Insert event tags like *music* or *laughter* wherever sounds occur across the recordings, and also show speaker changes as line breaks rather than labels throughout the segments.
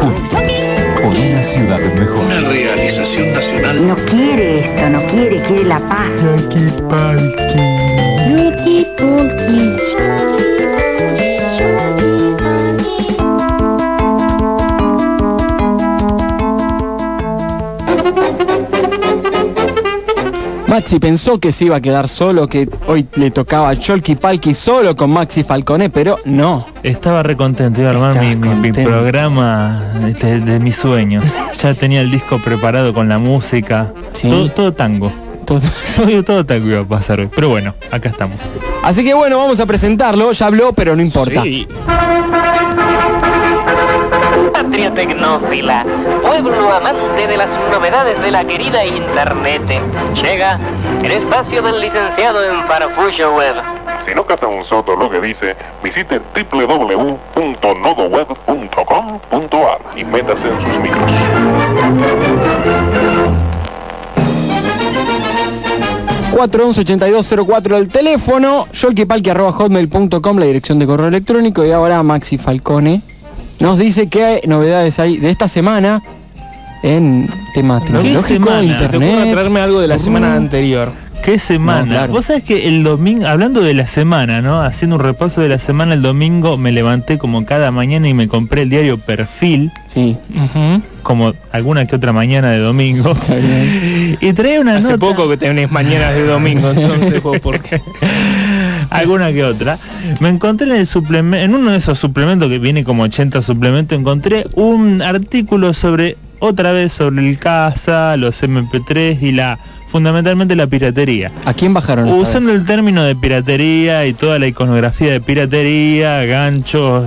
Juntos, por una ciudad mejor.
Una realización nacional.
No quiere esto, no quiere, quiere la paz.
Maxi pensó que se iba a quedar solo, que hoy le tocaba Cholky Palki solo con Maxi Falcone, pero no.
Estaba recontento, iba a armar mi, mi- mi
contento.
programa este, de mi sueño. Ya tenía el disco preparado con la música.
Sí.
Todo, todo tango.
Todo- *laughs*
Todo, todo tango iba a pasar hoy. Pero bueno, acá estamos.
Así que bueno, vamos a presentarlo. Ya habló, pero no importa.
Tecnófila, pueblo amante de las novedades de la querida Internet. Llega el espacio del licenciado en Farfullo Web.
Si no caza un soto lo que dice, visite www.nodoweb.com.ar y métase en sus micros.
cuatro el teléfono, hotmail.com la dirección de correo electrónico y ahora Maxi Falcone nos dice que novedades hay de esta semana en tema tecnológico,
semana?
¿Te
internet.
traerme algo de la semana anterior?
¿Qué semana?
No, claro.
Vos sabés que el domingo, hablando de la semana, ¿no? Haciendo un repaso de la semana, el domingo me levanté como cada mañana y me compré el diario Perfil,
Sí,
como alguna que otra mañana de domingo. *laughs* y traía una
Hace
nota.
poco que tenés mañanas de domingo, entonces *laughs* vos por qué. *laughs*
alguna que otra. Me encontré en el suplemento, en uno de esos suplementos que viene como 80 suplementos, encontré un artículo sobre otra vez sobre el caza, los MP3 y la fundamentalmente la piratería.
¿a quién bajaron?
Usando el término de piratería y toda la iconografía de piratería, ganchos,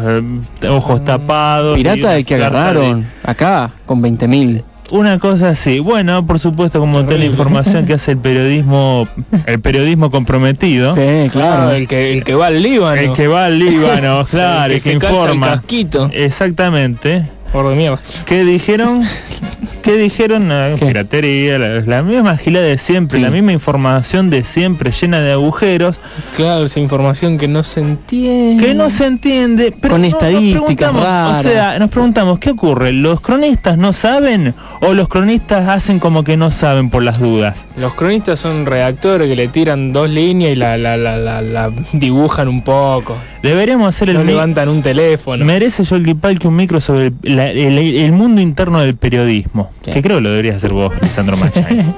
eh, ojos tapados.
pirata el que
de-
agarraron acá con 20.000.
Una cosa así. Bueno, por supuesto, como toda la información que hace el periodismo, el periodismo comprometido.
Sí, claro.
Ah, el que el que va al Líbano.
El que va al Líbano, *laughs*
Sí,
claro,
el
el que
se casa el
informa.
casquito.
Exactamente.
Por de mierda.
¿Qué dijeron? *laughs* ¿Qué dijeron?
¿Qué?
Piratería, la, la misma gila de siempre,
Sí.
la misma información de siempre, llena de agujeros,
Claro, esa información que no se entiende.
que no se entiende. Pero
Con
no-
estadísticas raras.
O sea, nos preguntamos, ¿qué ocurre? ¿Los cronistas no saben o los cronistas hacen como que no saben por las dudas?
Los cronistas son redactores que le tiran dos líneas y la, la, la, la, la dibujan un poco.
Deberíamos hacer el
No levantan un teléfono.
Merece Yolki Palki un micro sobre el, la- el- el mundo interno del periodismo.
Sí.
Que creo que lo deberías hacer vos, Lisandro Machay. *laughs*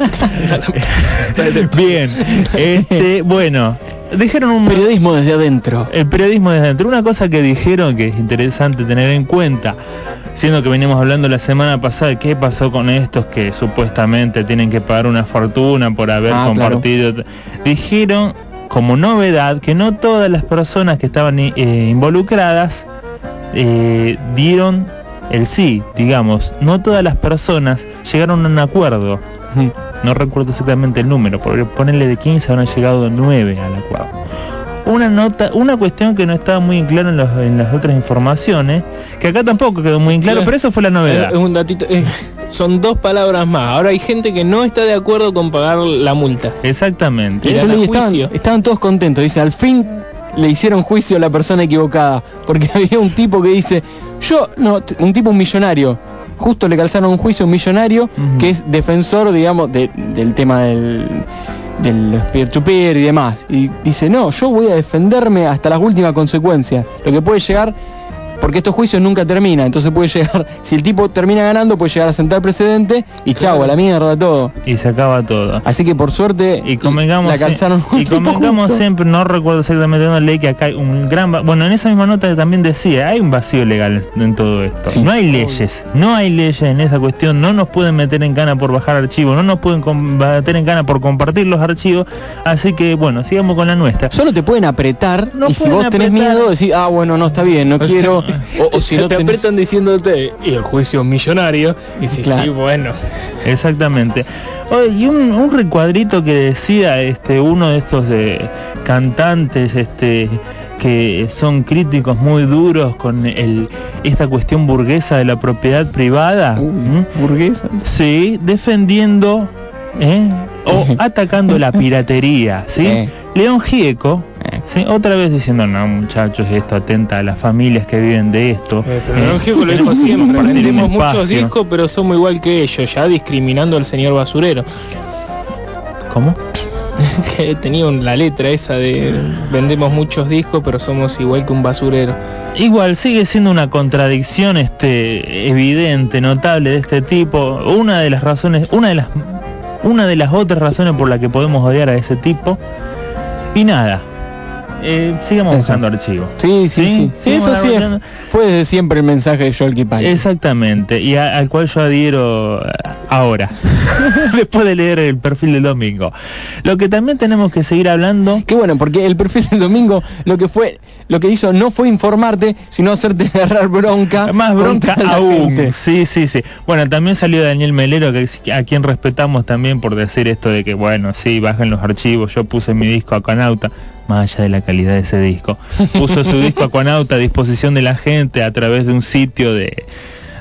*laughs* Bien, este, bueno, dijeron un
Periodismo desde adentro.
el periodismo desde dentro. Una cosa que dijeron que es interesante tener en cuenta, siendo que venimos hablando la semana pasada de qué pasó con estos que supuestamente tienen que pagar una fortuna por haber
Ah, claro.
compartido. Dijeron como novedad que no todas las personas que estaban eh, involucradas eh, dieron el sí, digamos, no todas las personas llegaron a un acuerdo. No recuerdo exactamente el número, porque ponerle de 15 habrán llegado 9 al acuerdo. Una nota, una cuestión que no estaba muy en claro en, los- en las otras informaciones, que acá tampoco quedó muy en claro,
Claro.
pero eso fue la novedad.
Es un datito. eh, son dos palabras más. Ahora hay gente que no está de acuerdo con pagar la multa.
Exactamente.
Y
estaban todos contentos. Dice, al fin le hicieron juicio a la persona equivocada. Porque *laughs* había un tipo que dice, yo, no, un tipo un millonario. Justo le calzaron un juicio a un millonario que es defensor, digamos, de- del tema del del peer-to-peer y demás. Y dice, no, yo voy a defenderme hasta las últimas consecuencias. Lo que puede llegar, porque estos juicios nunca terminan, entonces puede llegar, *laughs* si el tipo termina ganando, puede llegar a sentar precedente y chau, a la mierda todo.
Y se acaba todo.
Así que por suerte
Y convengamos,
la calzaron *laughs* un
y
tipo
convengamos
justo.
siempre, no recuerdo exactamente dónde leí que acá hay un gran... Bueno, en esa misma nota también decía, hay un vacío legal en todo esto.
Sí.
No hay leyes, no hay leyes en esa cuestión, no nos pueden meter en cana por bajar archivos, no nos pueden meter en cana por compartir los archivos, así que bueno, sigamos con la nuestra.
Solo te pueden apretar
No
y si vos tenés miedo decís, ah bueno, no está bien, no quiero. O, o si no
te
tenés-
apretan diciéndote, y el juicio es millonario. Y si
Claro.
sí, bueno.
Exactamente. Oye, y un, un recuadrito que decía este uno de estos eh, cantantes este que son críticos muy duros con el esta cuestión burguesa de la propiedad privada.
Burguesa.
Sí, defendiendo ¿eh? o *laughs* atacando la piratería, ¿sí?
Eh.
León Gieco, Sí, otra vez diciendo, no muchachos, esto atenta a las familias que viven de esto.
Eh, pero
Eh,
no, lo dijo *laughs* siempre, vendemos muchos discos pero somos igual que ellos, ya discriminando al señor basurero.
¿Cómo? *laughs*
Que tenía la letra esa de vendemos muchos discos pero somos igual que un basurero.
Igual sigue siendo una contradicción este evidente, notable de este tipo. Una de las razones, una de las una de las otras razones por las que podemos odiar a ese tipo. Y nada. Eh, sigamos
Eso.
usando archivos.
Sí, sí, sí.
Sí,
eso sí. es- desde siempre el mensaje de Kipay.
Exactamente, y a- al cual yo adhiero eh, ahora, *laughs* después de leer el perfil del domingo. Lo que también tenemos que seguir hablando
Qué bueno, porque el perfil del domingo lo que fue, lo que hizo no fue informarte, sino hacerte *laughs* agarrar bronca.
Más bronca aún.
gente.
Sí, sí, sí. Bueno, también salió Daniel Melero, que a quien respetamos también por decir esto de que, bueno, sí, bajen los archivos. Yo puse mi disco Aquanauta, más allá de la calidad de ese disco. Puso su disco *laughs* Aquanauta a disposición de la gente a través de un sitio de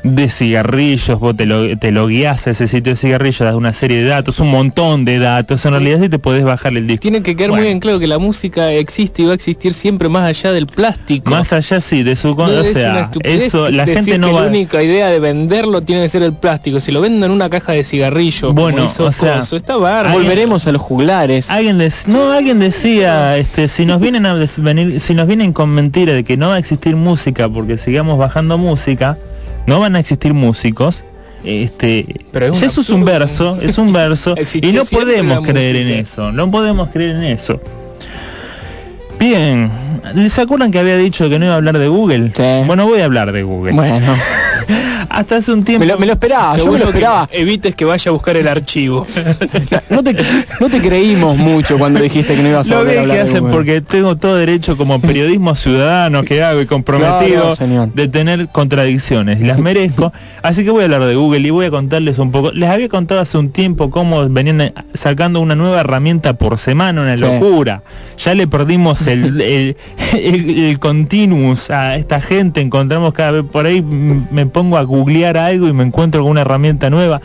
de cigarrillos, vos te lo, te lo guías a ese sitio de cigarrillos, das una serie de datos, un montón de datos, en realidad sí te podés bajar el disco.
Tiene que quedar
Bueno.
muy en claro que la música existe y va a existir siempre más allá del plástico.
Más allá sí, de su...
No,
o sea, eso, la gente no
que
va...
La única idea de venderlo tiene que ser el plástico. Si lo venden en una caja de cigarrillos, como
Bueno,
hizo
o sea,
Coso, está bárbaro.
Volveremos a los juglares.
Alguien no, alguien decía, este, si nos vienen a venir, si nos vienen con mentira de que no va a existir música porque sigamos bajando música, no van a existir músicos. Este,
Pero es
eso es un verso, es un verso *laughs* y no podemos creer en eso, no podemos creer en eso. Bien, ¿se acuerdan que había dicho que no iba a hablar de Google?
Sí.
Bueno, voy a hablar de Google.
Bueno, *laughs*
Hasta hace un tiempo
me lo, me lo esperaba, yo me lo
que
esperaba.
Evites que vaya a buscar el archivo. *laughs*
No te, no te creímos mucho cuando dijiste que no ibas a
Lo bien
hablar
que
de
hacen
Google.
porque tengo todo derecho como periodismo ciudadano que hago y comprometido de tener contradicciones las merezco. Así que voy a hablar de Google y voy a contarles un poco. Les había contado hace un tiempo cómo venían sacando una nueva herramienta por semana, una
Sí.
locura. Ya le perdimos el, *laughs* el, el- el continuous a esta gente, encontramos cada vez por ahí me pongo a googlear algo y me encuentro con una herramienta nueva.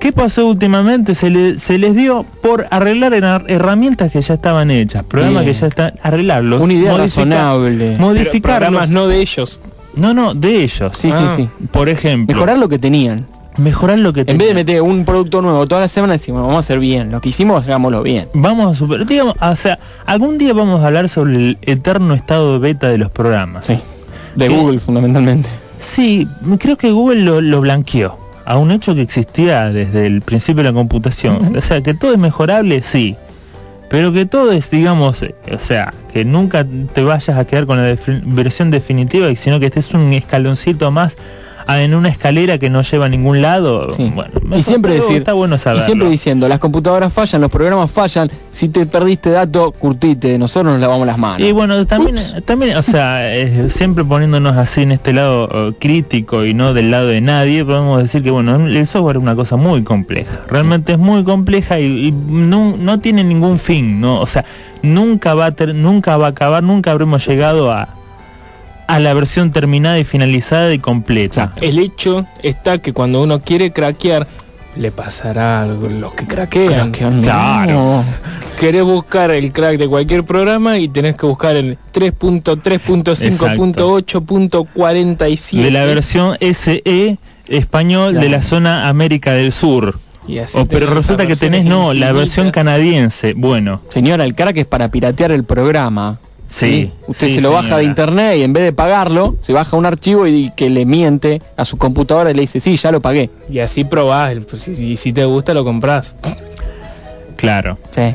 ¿Qué pasó últimamente? Se, le- se les dio por arreglar her- herramientas que ya estaban hechas, programas
Bien.
que ya están, arreglarlos.
Una idea
modificar-
razonable.
Pero
Modificarlos.
programas no de ellos.
No, no, de ellos.
Sí,
Ah.
sí, sí.
Por ejemplo,
Mejorar lo que tenían.
Mejorar lo que
En vez de meter un producto nuevo toda la semana, decimos, vamos a hacer bien. Lo que hicimos, hagámoslo bien.
Vamos a super, digamos, o sea, algún día vamos a hablar sobre el eterno estado de beta de los programas.
Sí. De. Google, fundamentalmente.
Sí, creo que Google lo, lo blanqueó a un hecho que existía desde el principio de la computación. O sea, que todo es mejorable, sí. Pero que todo es, digamos, o sea, que nunca te vayas a quedar con la versión definitiva, y sino que estés un escaloncito más en una escalera que no lleva a ningún lado.
Sí.
Bueno,
y siempre decir,
está bueno
y
saberlo.
siempre diciendo, las computadoras fallan, los programas fallan, si te perdiste dato, curtite, nosotros nos lavamos las manos.
Y bueno, también,
Ups.
también, o sea, *laughs* eh, siempre poniéndonos así en este lado eh, crítico y no del lado de nadie, podemos decir que bueno, el software es una cosa muy compleja. Realmente es muy compleja y, y no, no tiene ningún fin, no, o sea, nunca va a ter- nunca va a acabar, nunca habremos llegado a a la versión terminada y finalizada y completa.
El hecho está que cuando uno quiere craquear, le pasará algo a los que craquean.
Craquean, no.
Claro.
Querés buscar el crack de cualquier programa y tenés que buscar el 3.3.5.8.47.
De la versión SE español de la zona América del Sur.
Y así
O, pero
tenés
resulta que tenés no, la versión canadiense. Bueno,
Señora, el crack es para piratear el programa.
Sí,
Usted
sí,
se lo baja de internet y en vez de pagarlo, se baja un archivo y que le miente a su computadora y le dice, sí, ya lo pagué.
Y así probás, el- pues, y, y si te gusta lo compras.
claro.
Sí.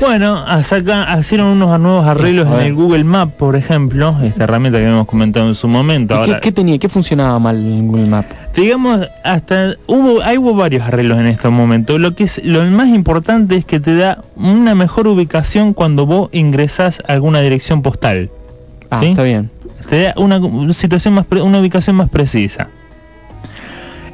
Bueno, acá hicieron unos nuevos arreglos
Eso,
en el Google Map, por ejemplo, esta herramienta que habíamos comentado en su momento.
¿Y
Ahora,
qué, qué tenía? ¿Qué funcionaba mal en Google Map?
digamos, hasta hubo, hay hubo varios arreglos en estos momentos. Lo que es lo más importante es que te da una mejor ubicación cuando vos ingresás a alguna dirección postal.
Ah,
¿Sí?
está bien.
te da una, situación más una ubicación más precisa.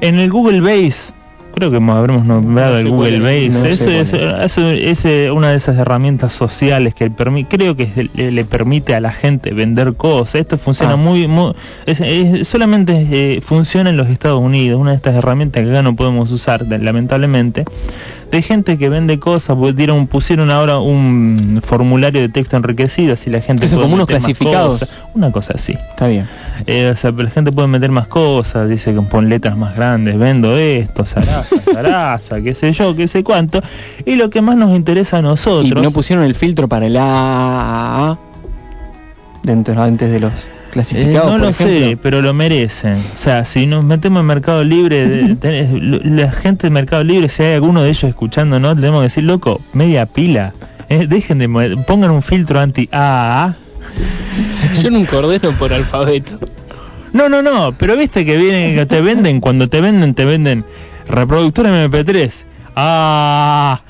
En el Google Base, creo que hemos- habremos nombrado
No
el Google Base,
no
eso es,
cuál
eso es, una de esas herramientas sociales que creo que le, permite a la gente vender cosas. Esto funciona
Ah.
muy, muy es- es- solamente eh, funciona en los Estados Unidos, una de estas herramientas que acá no podemos usar, lamentablemente. Hay gente que vende cosas, dieron, pusieron ahora un formulario de texto enriquecido, así la gente
Eso, como unos clasificados.
cosas. Una cosa así.
Está bien.
Eh, o sea, la gente puede meter más cosas, dice que pon letras más grandes, vendo esto, zaraza, *laughs* zaraza, qué sé yo, qué sé cuánto. Y lo que más nos interesa a
Y
nosotros...
no pusieron el filtro para el AAA dentro antes de los
Eh,
clasificados.
no
por
lo
ejemplo.
sé, pero lo merecen. O sea, si nos metemos en Mercado Libre, de- *laughs* tenés- lo- la gente de Mercado Libre, si hay alguno de ellos escuchándonos, tenemos que decir, loco, media pila. Eh, dejen de mo- pongan un filtro anti AAA. *laughs*
Yo nunca ordeno por alfabeto.
No, no, no, pero viste que vienen, que te venden, cuando te venden, te venden reproductor MP3. Ah,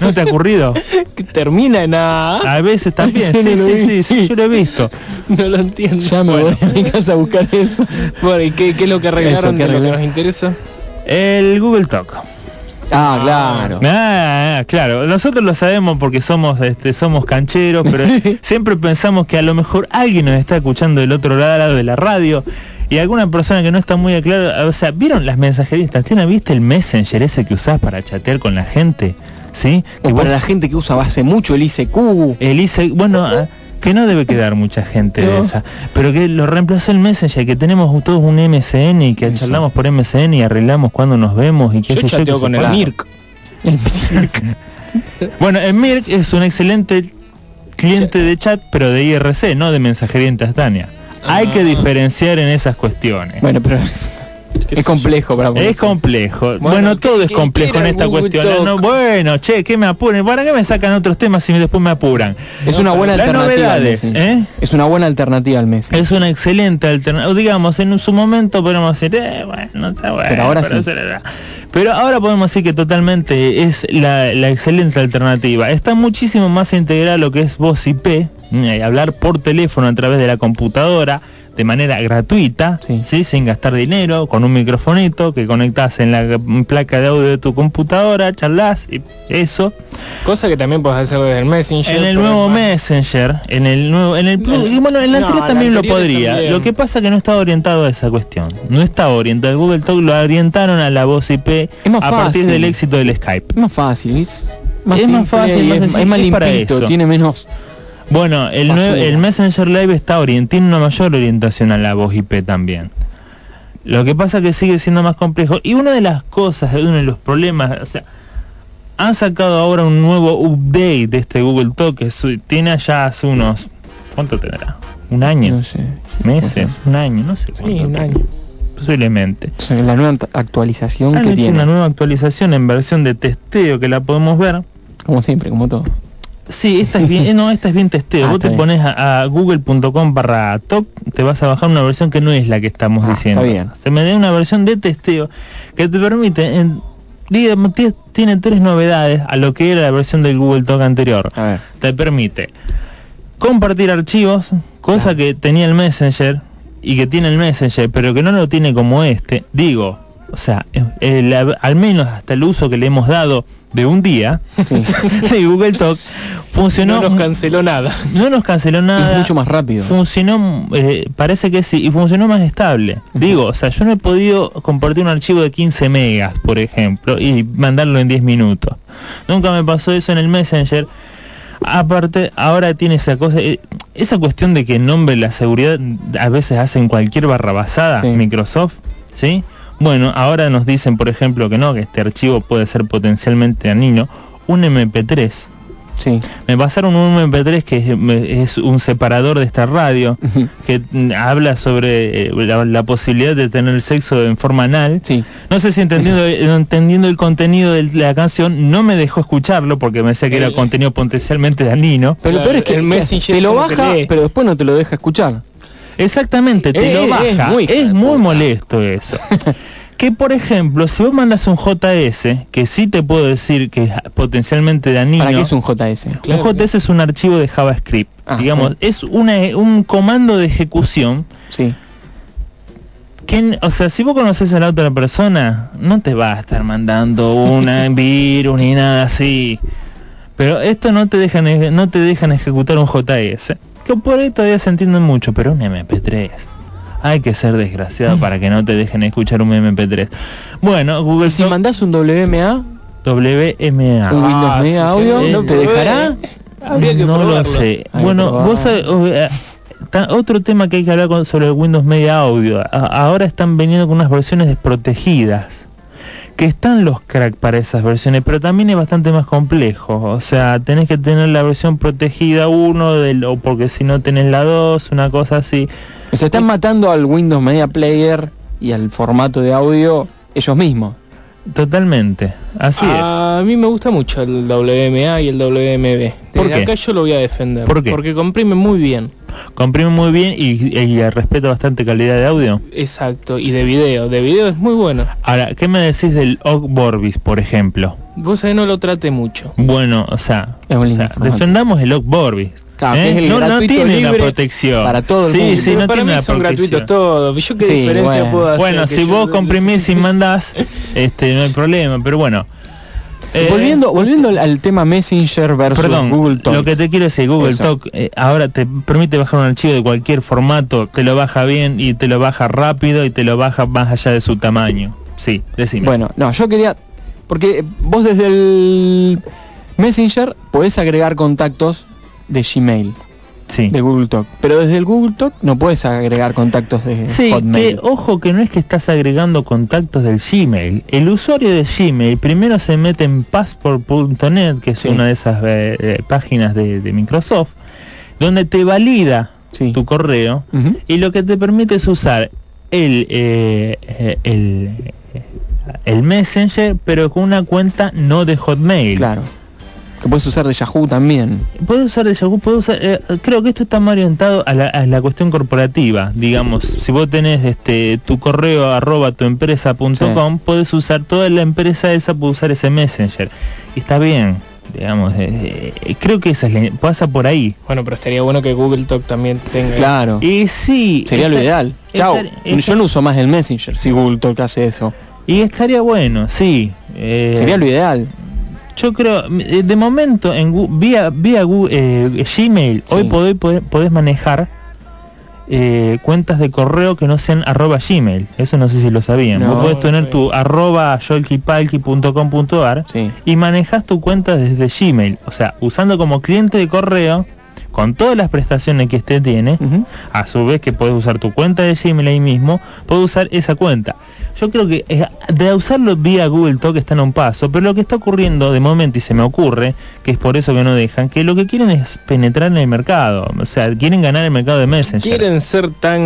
¿no te ha ocurrido? *laughs*
Termina en A.
A veces también, *laughs* sí,
no
sí, sí, sí, yo lo he visto. *laughs*
No lo entiendo.
Ya me
Bueno.
voy a mi casa a buscar eso.
Bueno, ¿y qué, qué es lo que arreglaron
Eso, ¿qué
de lo que nos interesa?
El Google Talk.
Ah, claro.
Ah, ah, claro, nosotros lo sabemos porque somos este, somos cancheros, pero siempre pensamos que a lo mejor alguien nos está escuchando del otro lado de la radio y alguna persona que no está muy aclarada, o sea, ¿vieron las mensajerías? ¿Tiene viste el Messenger ese que usás para chatear con la gente? ¿Sí? Que
O
vos-
para la gente que usa hace mucho el ICQ.
el ICE, bueno, ah, que no debe quedar mucha gente de esa, pero que lo reemplazó el Messenger, que tenemos todos un MSN y que
Eso.
charlamos por MSN y arreglamos cuando nos vemos y qué
Yo
sé yo.
con el. Mirk. *laughs*
Bueno, el Mirk es un excelente cliente de chat, pero de IRC, no de mensajería instantánea. Hay que
Ah.
diferenciar en esas cuestiones.
Bueno, pero es,
¿Qué
es
sé
complejo para
es complejo. Bueno, todo
¿qué-
es complejo en esta cuestión. No, bueno, che, que me apuren. ¿Para qué me sacan otros temas si después me apuran?
Es una buena
Las
alternativa. al.
¿eh?
Es una buena alternativa al mes.
Es una excelente alternativa. Digamos, en su momento podemos decir, eh, bueno, no está bueno.
Pero ahora sí.
Pero ahora podemos decir que totalmente es la, la excelente alternativa. Está muchísimo más integrado lo que es voz IP, eh, hablar por teléfono a través de la computadora de manera gratuita,
Sí.
¿sí? sin gastar dinero, con un microfonito que conectas en la placa de audio de tu computadora, charlas y eso.
Cosa que también puedes hacer desde el Messenger.
En el nuevo
es más-
Messenger, en el nuevo, en el y bueno, en la
no,
anterior
la
también lo podría.
también.
Lo que pasa que no está orientado a esa cuestión. No está orientado. Google Talk lo orientaron a la voz IP
Es
a partir del éxito del Skype.
Es más fácil. Es más,
Es más fácil,
y
más
es, es más
es para eso.
tiene menos.
Bueno, el, Messenger Live está orien- tiene una mayor orientación a la voz IP también. Lo que pasa que sigue siendo más complejo. Y una de las cosas, uno de los problemas, o sea, han sacado ahora un nuevo update de este Google Talk que tiene ya hace unos... ¿Cuánto tendrá? ¿Un año?
No sé.
¿Meses? ¿Un año? No sé
Sí, un año.
Posiblemente.
La nueva actualización
Han
que
hecho
tiene.
una nueva actualización en versión de testeo que la podemos ver.
Como siempre, como todo.
Sí, esta es bien, *laughs* eh, no, esta es bien testeo.
Ah,
Vos te
bien.
pones a, a google.com barra top, te vas a bajar una versión que no es la que estamos
Ah,
diciendo.
está bien.
Se me da una versión de testeo que te permite, en- tiene tres novedades a lo que era la versión del Google Talk anterior.
A ver.
Te permite compartir archivos, cosa que tenía el Messenger y que tiene el Messenger, pero que no lo tiene como este. Digo, o sea, eh, el- al menos hasta el uso que le hemos dado de un día
Sí. *laughs*
de Google Talk funcionó
No nos canceló nada.
no nos canceló nada
es mucho más rápido.
funcionó eh, parece que sí y funcionó más estable digo o sea yo no he podido compartir un archivo de 15 megas por ejemplo y mandarlo en 10 minutos nunca me pasó eso en el messenger aparte ahora tiene esa cosa eh, esa cuestión de que en nombre de la seguridad a veces hacen cualquier barra basada
Sí.
Microsoft sí bueno ahora nos dicen por ejemplo que no que este archivo puede ser potencialmente dañino un MP3
Sí.
me pasaron un MP3 que es, un separador de esta radio que mm, habla sobre eh, la, la posibilidad de tener sexo en forma anal.
Sí.
No sé si entendiendo, *laughs* eh, entendiendo el contenido de la canción no me dejó escucharlo porque me decía que era
El-
contenido potencialmente dañino.
Pero lo
Claro,
peor es que
el
te lo baja, pero después no te lo deja escuchar.
Exactamente, te
Eh,
lo
eh,
baja.
es muy
Es molesto eso. *laughs* que por ejemplo, si vos mandas un JS, que sí te puedo decir que es potencialmente dañino.
¿Para qué es un JS?
Claro.
Un JS es un archivo de JavaScript.
Ah,
digamos,
sí.
es una, un comando de ejecución
Sí.
que, o sea, si vos conoces a la otra persona, no te va a estar mandando una *laughs* virus ni nada así. Pero esto no te dejan ej- no te dejan ejecutar un JS, que por ahí todavía se entiende mucho, pero un MP3. Hay que ser desgraciado para que no te dejen escuchar un MP3. Bueno, Google
Y si mandás un WMA,
WMA.
¿Un Windows
Ah,
Media Audio
que no
te dejará?
Habría que
no lo sé.
Hay
bueno, vos sabés, otro tema que hay que hablar con- sobre el Windows Media Audio. A- ahora están veniendo con unas versiones desprotegidas. Que están los cracks para esas versiones, pero también es bastante más complejo. O sea, tenés que tener la versión protegida 1, del, o porque si no tenés la 2, una cosa así.
O sea, están matando al Windows Media Player y al formato de audio ellos mismos.
Totalmente. Así
A mí me gusta mucho el WMA y el WMB.
¿Por
Desde
qué?
acá yo lo voy a defender.
¿Por qué?
Porque comprime muy bien.
es. Comprime muy bien y, y respeta bastante calidad de audio.
Exacto. Y de video. De video es muy bueno.
Ahora, ¿qué me decís del OG Vorbis, por ejemplo?
Vos sabés, no lo trate mucho.
Bueno, o sea,
Es
o defendamos el OG Vorbis. ¿Eh?
que es el
no, no tiene
libre
la protección.
para todo el
sí,
mundo.
Sí,
Pero
no
para
tiene
mí
la
son
protección.
gratuitos todos. ¿Yo qué
Sí,
diferencia
bueno.
puedo hacer?
Bueno,
Que
si
yo-
vos comprimís y mandás, este, no hay problema, pero bueno. Eh,
volviendo volviendo al, al tema Messenger versus
Perdón,
Google Talk.
lo que te quiero decir, Google
Eso.
Talk eh, ahora te permite bajar un archivo de cualquier formato, te lo baja bien y te lo baja rápido y te lo baja más allá de su tamaño. Sí, decime.
Bueno, no, yo quería porque vos desde el Messenger podés agregar contactos de Gmail,
sí.
de Google Talk, pero desde el Google Talk no puedes agregar contactos de
Sí,
Hotmail.
que ojo que no es que estás agregando contactos del Gmail. El usuario de Gmail primero se mete en passport.net, que es
Sí.
una de esas eh, eh, páginas de, de Microsoft, donde te valida tu correo y lo que te permite es usar el, eh, el, el Messenger, pero con una cuenta no de Hotmail.
Claro. Que puedes usar de Yahoo también.
Puedes usar de Yahoo, puedes usar, eh, creo que esto está más orientado a la, a la cuestión corporativa, digamos, si vos tenés este tu correo arroba tu empresa.com, puedes usar toda la empresa esa puede usar ese messenger. Y está bien, digamos, eh, eh, creo que esa es la- pasa por ahí.
Bueno, pero estaría bueno que Google Talk también tenga...
Claro.
Y sí,
Sería lo ideal. Chao. Yo no uso más el Messenger si Google Talk hace eso.
Y estaría bueno, sí. eh,
Sería lo ideal.
Yo creo, eh, de momento, en vía, eh, Gmail,
Sí.
hoy podés, podés, podés manejar eh, cuentas de correo que no sean arroba Gmail. Eso no sé si lo sabían.
No,
Vos podés tener tu arroba yolkipalki.com.ar
Sí.
y manejas tu cuenta desde Gmail. O sea, usando como cliente de correo, con todas las prestaciones que este tiene, a su vez que puedes usar tu cuenta de Gmail ahí mismo, puedes usar esa cuenta. Yo creo que eh, de usarlo vía Google Talk están a un paso, pero lo que está ocurriendo de momento y se me ocurre, que es por eso que no dejan, que lo que quieren es penetrar en el mercado, o sea, quieren ganar el mercado de Messenger.
Quieren ser tan...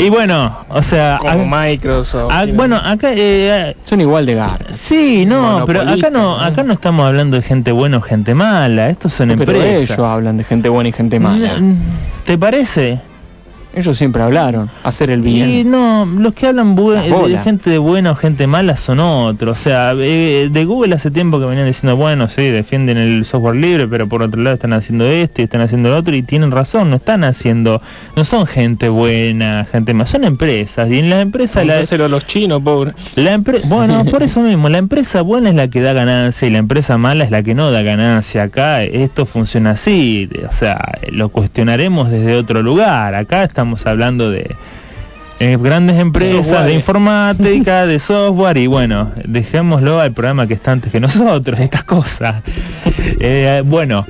Y bueno, o sea,
como
a-
Microsoft.
a- bueno, acá eh,
Son igual de gar.
sí, no, pero acá no, acá no estamos hablando de gente buena o gente mala, estos son
Pero
empresas.
ellos hablan de gente buena y gente mala.
¿Te parece?
Ellos siempre hablaron. Hacer el
Y
bien.
no, los que hablan de gente de buena o gente mala son otros. O sea, eh, de Google hace tiempo que venían diciendo, bueno, sí, defienden el software libre, pero por otro lado están haciendo esto y están haciendo lo otro y tienen razón, no están haciendo, no son gente buena, gente mala, son empresas. Y en las empresas, la,
a los chinos, pobre.
la bueno, por eso mismo, la empresa buena es la que da ganancia y la empresa mala es la que no da ganancia. Acá esto funciona así, o sea, lo cuestionaremos desde otro lugar. Acá estamos hablando de eh, grandes empresas
Software.
de informática, de *laughs* software y bueno, dejémoslo al programa que está antes que nosotros, *laughs* estas cosas. Eh, bueno,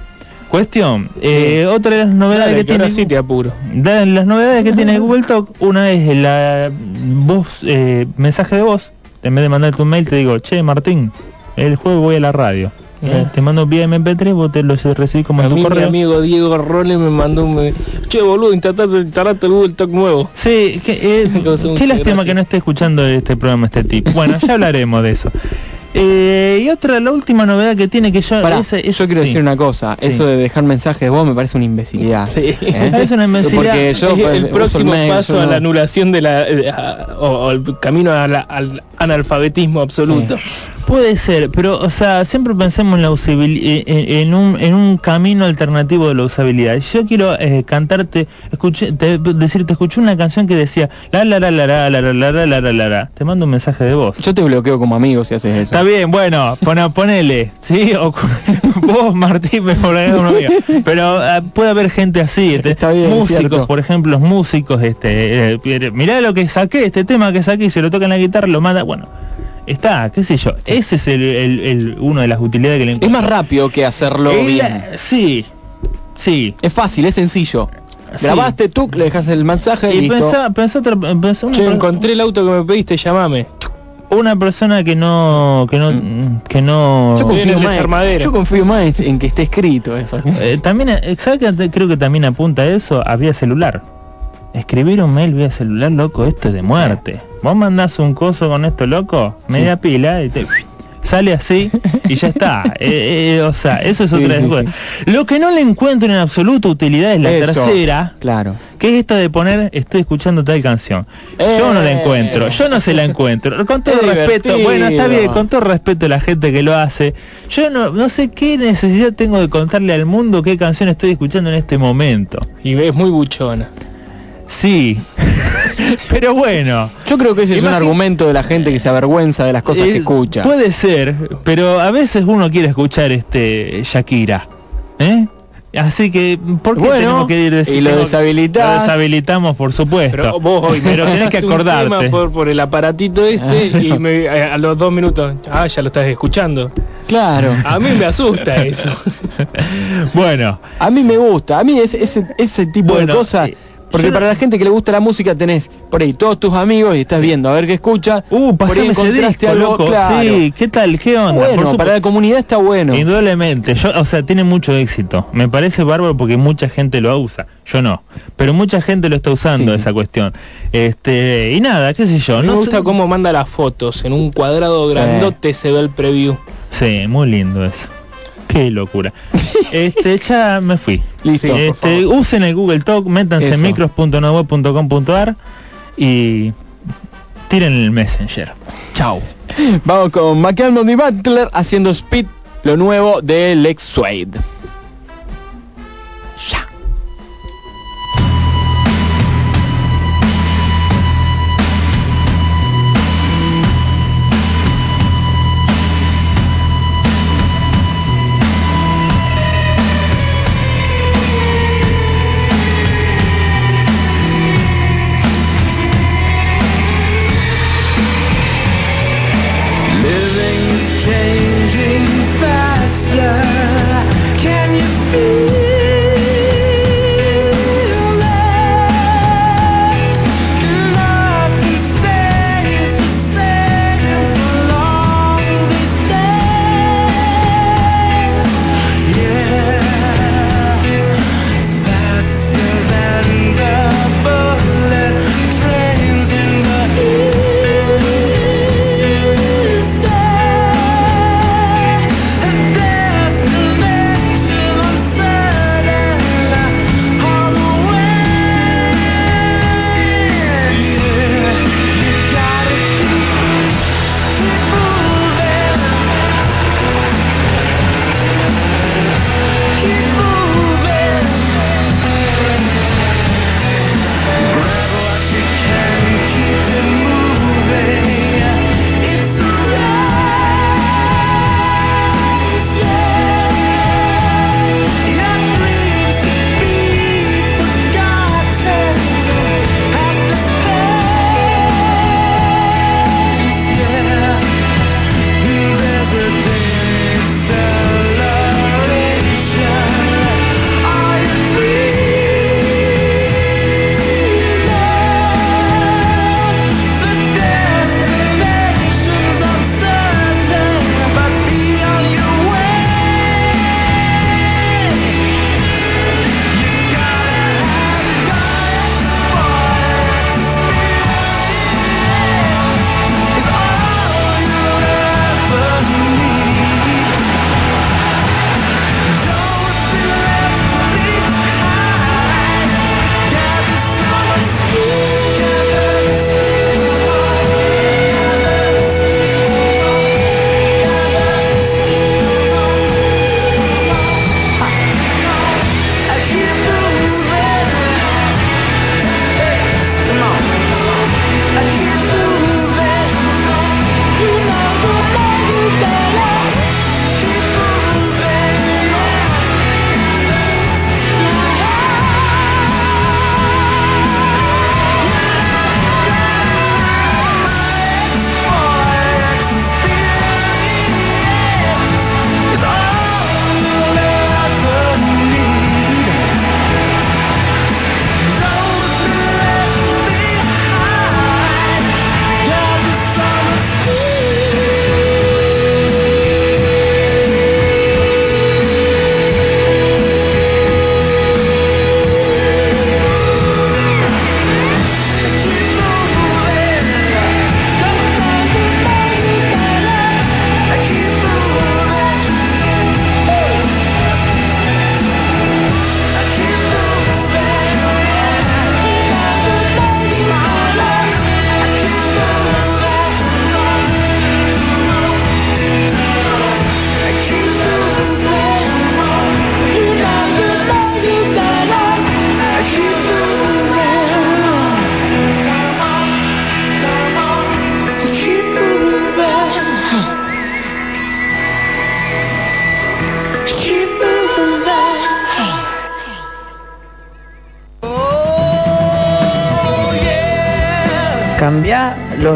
cuestión, eh, otra de las novedades
Dale,
que tiene
sí te apuro.
de las novedades que tiene Google *laughs* Talk, una es la voz, eh, mensaje de voz. En vez de mandarte un mail te digo, che Martín, el jueves voy a la radio. Eh, te mando vía MP3, vos te lo recibís como
A
en tu
mí mi amigo Diego Rolle me mandó un... Che, boludo, instalaste instalaste el Google Talk nuevo.
Sí, que, eh, *laughs* qué lástima que no esté escuchando este programa este tipo. Bueno, ya hablaremos de eso. Eh, y otra, la última novedad que tiene que yo...
Pará,
esa-
yo
eso-
quiero
sí.
decir una cosa.
Sí.
Eso de dejar mensajes de voz me parece una imbecilidad.
Sí.
¿eh?
Es una imbecilidad.
Porque yo, pues,
el
uso
próximo
mail,
paso a la anulación de la eh, a- o, o el camino a la- al analfabetismo absoluto.
Puede ser, pero o sea, siempre pensemos en la usabilidad, en, en un, en un camino alternativo de la usabilidad. Yo quiero eh, cantarte, escuché, te, decirte, escuché una canción que decía la la la la la la la la la la la la. Te mando un mensaje de voz.
Yo te bloqueo como amigo si haces eso.
Está bien, bueno, pon- ponele, sí, o vos Martín me bloqueás como amigo. Pero ah, puede haber gente así, este,
Está bien,
músicos,
cierto.
por ejemplo, los músicos, este, eh, mirá lo que saqué, este tema que saqué se lo toca en la guitarra, lo manda, bueno. Está, qué sé yo. Ese es el, el- el- uno de las utilidades que le
Es
encuentro.
más rápido que hacerlo
Es
bien.
sí, sí.
Es fácil, es sencillo.
Sí.
Grabaste tú, le dejas el mensaje y
Y
listo.
pensá, pensá otra, pensá una,
Che, encontré el auto que me pediste, llamame.
una persona que no, que no, que no.
Mm. Yo confío, más, yo confío más en que esté escrito eso.
Eh, también, eh, ¿sabes que te- creo que también apunta a eso? A vía celular. Escribir un mail vía celular, loco, esto es de muerte. Vos mandás un coso con esto, loco, media pila y te sale así y ya está. *laughs* Eh, eh, o sea, eso es otra
sí,
cosa.
sí.
Lo que no le encuentro en absoluta utilidad es la
Eso,
tercera,
Claro.
que es esta de poner estoy escuchando tal canción. Yo no la
Eh.
encuentro, yo no se la encuentro. Con *laughs* todo
Es
respeto, bueno, está bien, con todo respeto a la gente que lo hace. Yo no, no sé qué necesidad tengo de contarle al mundo qué canción estoy escuchando en este momento.
Y es muy buchona.
Sí. *laughs* *laughs* Pero bueno.
Yo creo que ese es un argumento de la gente que se avergüenza de las cosas que
eh,
escucha.
Puede ser, pero a veces uno quiere escuchar este Shakira. ¿Eh? Así que, ¿por qué
Bueno,
tenemos que ir de
y lo deshabilitás.
Lo deshabilitamos, por supuesto.
Pero vos hoy *laughs* me
Pero tenés que acordarte.
por, por el aparatito este y me- a, a los dos minutos, ah, ya lo estás escuchando.
Claro.
A mí me asusta eso. *laughs*
Bueno,
A mí me gusta, a mí ese, ese, ese tipo
Bueno,
de cosas,
eh,
porque para la gente que le gusta la música tenés por ahí todos tus amigos y estás viendo a ver qué escucha.
uh,
por ahí encontraste
disco, loco.
claro.
Sí, ¿qué tal? ¿Qué onda?
Bueno, para la comunidad está bueno.
Indudablemente, yo, o sea, tiene mucho éxito. Me parece bárbaro porque mucha gente lo usa. Yo no, pero mucha gente lo está usando
Sí,
esa cuestión. Este, y nada, qué sé yo, no
me gusta
sé-
cómo manda las fotos. En un cuadrado
Sí.
grandote se ve el preview.
Sí, muy lindo eso. Qué locura. *laughs* este, ya me fui.
Listo.
Este, usen el Google Talk, métanse en
Eso.
micros.noweb.com.ar y tiren el Messenger. Chao.
Vamos con McCallum y Butler haciendo Speed, lo nuevo de Lex Suede. Ya.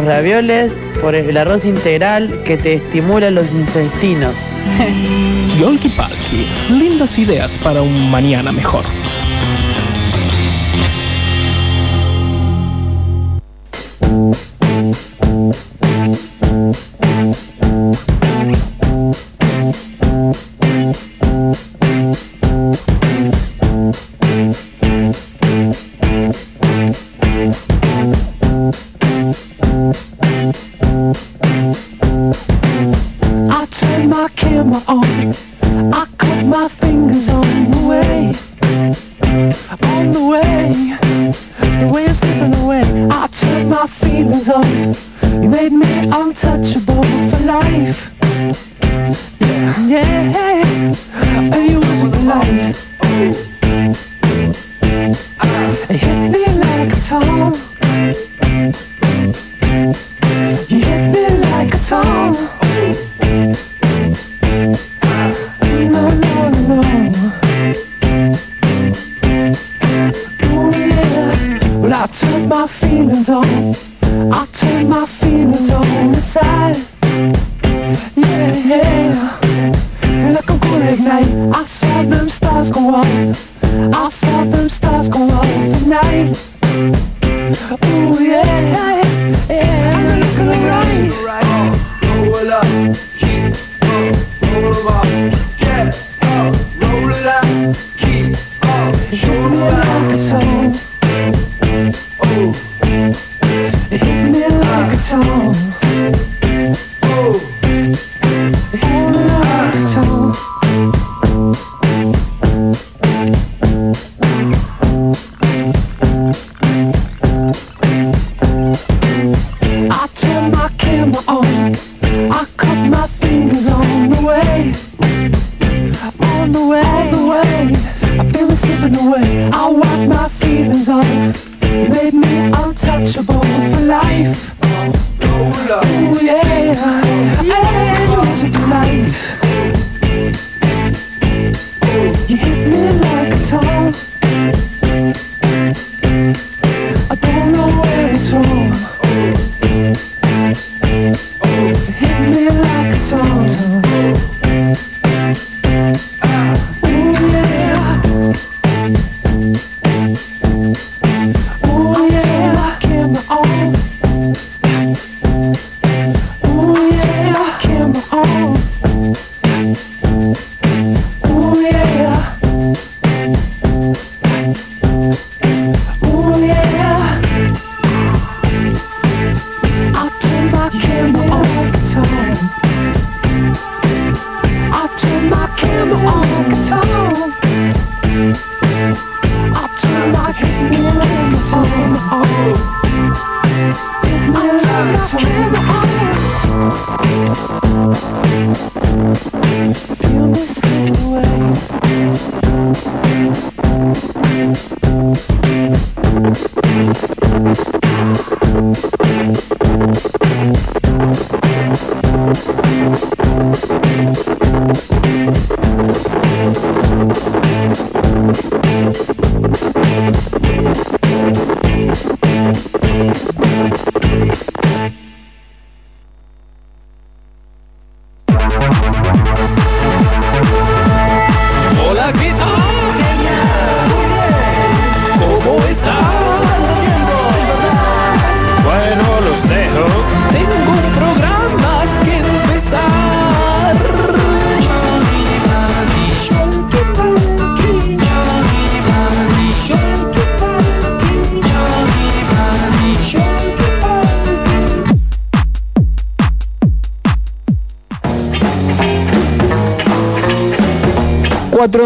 ravioles, por el arroz integral que te estimula los intestinos. *laughs*
Yolki Palki, lindas ideas para un mañana mejor.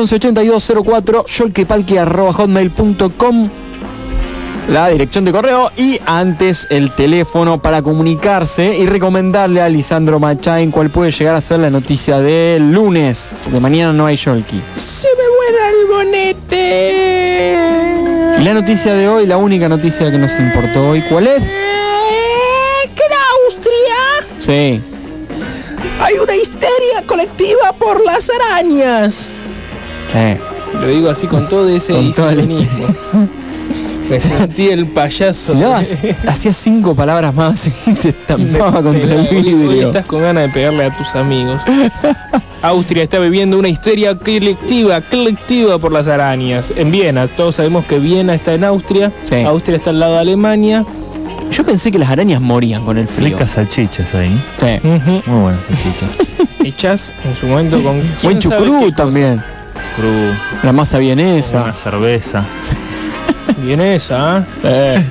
11
hotmail.com la dirección de correo y antes el teléfono para comunicarse y recomendarle a Lisandro Machain cuál puede llegar a ser la noticia del lunes. De mañana no hay Yolki.
Se me vuela el bonete.
Y la noticia de hoy, la única noticia que nos importó hoy, ¿cuál es?
Eh, ¿Que Austria?
Sí.
Hay una histeria colectiva por las arañas.
Eh.
Lo digo así con todo ese
con todo el *laughs*
Me sentí el payaso.
Si hacías cinco palabras más *laughs* y te estampaba *laughs* contra el vidrio.
Estás con ganas de pegarle a tus amigos. Austria está viviendo una histeria colectiva, colectiva por las arañas. En Viena, todos sabemos que Viena está en Austria,
sí.
Austria está al lado de Alemania.
Yo pensé que las arañas morían con el frío.
Ricas salchichas ahí.
Sí.
Muy buenas salchichas.
Hechas en su momento con...
Buen chucrú también. La masa
una
vienesa.
cerveza. *laughs*
Bien esa, ¿eh?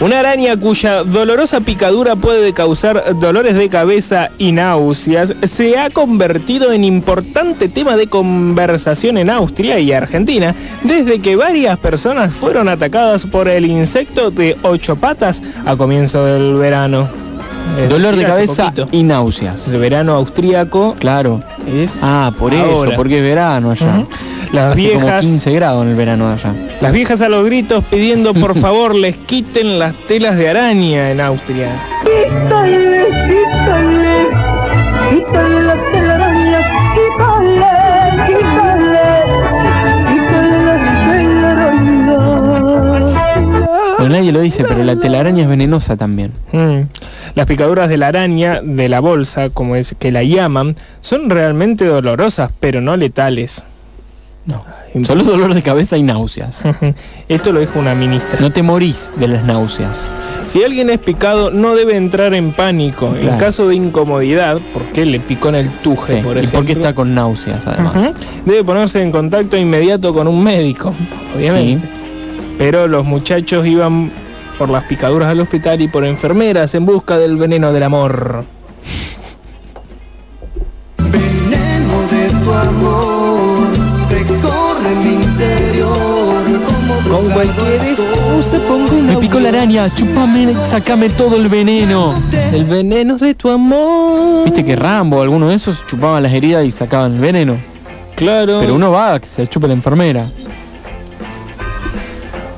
Una araña cuya dolorosa picadura puede causar dolores de cabeza y náuseas se ha convertido en importante tema de conversación en Austria y Argentina desde que varias personas fueron atacadas por el insecto de ocho patas a comienzo del verano. Es
Dolor de cabeza y náuseas.
El verano austríaco
Claro.
es
Ah, por eso, porque es verano allá.
Las
Hace como
viejas
15 grados en el verano de allá.
Las viejas a los gritos pidiendo por *laughs* favor les quiten las telas de araña en Austria.
Quítale, quítale, quítale las telarañas,
nadie lo dice, pero la telaraña es venenosa también.
Mm. Las picaduras de la araña, de la bolsa, como es que la llaman, son realmente dolorosas, pero no letales.
No. Solo dolor de cabeza y náuseas. *laughs*
Esto lo dijo una ministra.
No te morís de las náuseas.
Si alguien es picado, no debe entrar en pánico. En caso de incomodidad, porque le picó en el tuje,
Sí,
por
¿Y
ejemplo.
por qué está con náuseas además?
Debe ponerse en contacto inmediato con un médico, obviamente. Pero los muchachos iban por las picaduras al hospital y por enfermeras en busca del veneno del amor.
Veneno de tu amor recorre mi interior como
Con cualquier excusa pongo una
Me picó la araña, chupame, sacame todo el veneno.
El veneno de tu amor.
Viste que Rambo, alguno de esos, chupaban las heridas y sacaban el veneno.
Claro.
Pero uno va, que se chupa la enfermera.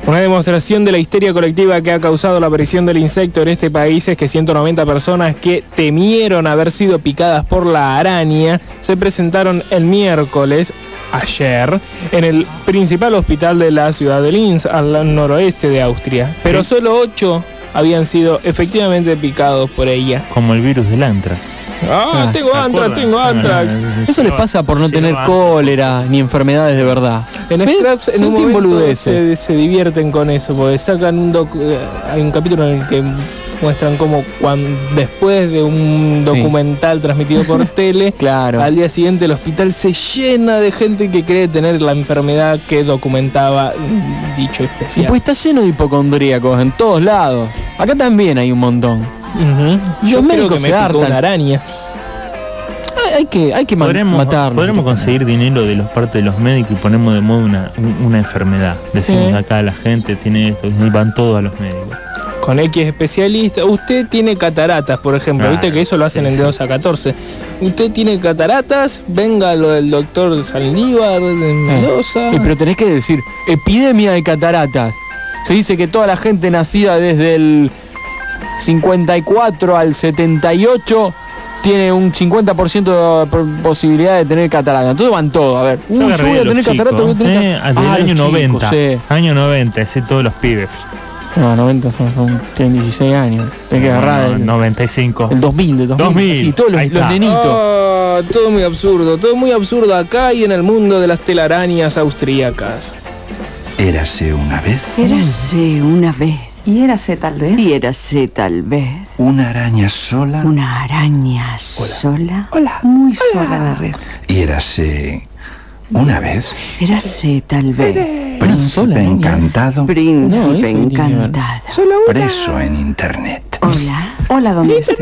Una demostración de la histeria colectiva que ha causado la aparición del insecto en este país es que 190 personas que temieron haber sido picadas por la araña se presentaron el miércoles, ayer, en el principal hospital de la ciudad de Linz, al noroeste de Austria. Pero solo 8 habían sido efectivamente picados por ella.
Como el virus del antrax.
Ah,
Ah,
tengo
¿te
antrax, tengo antrax.
Ah,
Eso les pasa por no tener cólera ni enfermedades de verdad.
En. Scraps en un
boludeces.
se, se divierten con eso, porque sacan un doc- eh, hay un capítulo en el que muestran como cuando después de un
Sí.
documental transmitido por *laughs* tele,
Claro.
al día siguiente el hospital se llena de gente que cree tener la enfermedad que documentaba dicho
Y
especial.
pues está lleno de hipocondríacos en todos lados. Acá también hay un montón.
Ujú.
Los
Yo creo
médicos
que me
se
picó una araña.
Hay, hay que, hay que
Podremos,
matarlos.
podremos conseguir dinero de los partes de los médicos y ponemos de moda una, un- una enfermedad. Decimos
Sí.
acá la gente tiene esto y van todos a los médicos.
Con X especialista. Usted tiene cataratas, por ejemplo.
Claro,
Viste que eso lo hacen
sí,
en de 2 a 14. Usted tiene cataratas, venga lo del doctor Saldívar de Mendoza.
Eh, pero tenés que decir, epidemia de cataratas. Se dice que toda la gente nacida desde el 54 al 78 tiene un 50% de posibilidad de tener catarata. Entonces van todos, a ver. Uy, yo voy a tener
chicos,
catarata, voy a tener
eh,
cat- Ah,
año
los chicos,
90.
sí.
Año 90, así todos los pibes.
No, 90 son, son tienen 16 años. Hay que agarrar
No,
el,
95.
el 2000, el 2000.
2000,
Sí, todos los, nenitos.
Ah, todo muy absurdo, todo muy absurdo acá y en el mundo de las telarañas austríacas.
Érase una vez
Érase una vez.
Y érase tal vez.
Y érase tal vez
una araña sola
una araña sola. Muy sola de red.
y érase una vez
Érase tal vez
príncipe encantado
príncipe
No, eso tiene que ver.
encantado.
preso en internet.
Hola.
Hola donde estés.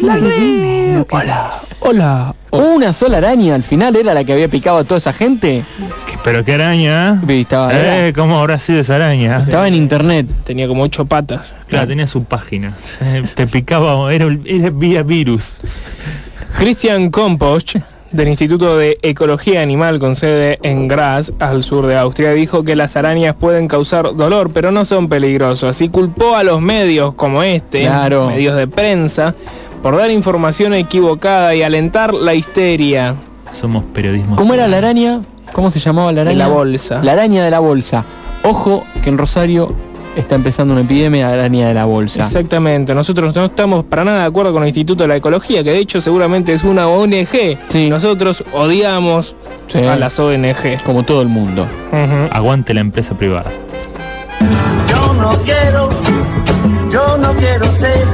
Dime, dime lo que ves.
Hola.
Una sola araña al final era la que había picado a toda esa gente.
¿Qué- Pero qué araña.
Y Estaba,
Eh, ¿Cómo habrá sido esa araña?
estaba en internet.
Tenía como ocho patas.
Claro, tenía su página. *laughs* Te picaba, era, era vía virus.
Christian Kompost, del Instituto de Ecología Animal con sede en Graz, al sur de Austria, dijo que las arañas pueden causar dolor, pero no son peligrosos. Así culpó a los medios como este,
Claro.
medios de prensa, por dar información equivocada y alentar la histeria
Somos periodismo.
¿Cómo era la araña? ¿Cómo se llamaba la
de
araña?
la bolsa.
La araña de la bolsa. Ojo que en Rosario está empezando una epidemia de araña de la bolsa.
Exactamente, nosotros no estamos para nada de acuerdo con el Instituto de la Ecología, que de hecho seguramente es una ONG.
Sí.
Nosotros odiamos
Sí.
a las ONG.
Como todo el mundo.
Aguante la empresa privada.
Yo no quiero, yo no quiero ser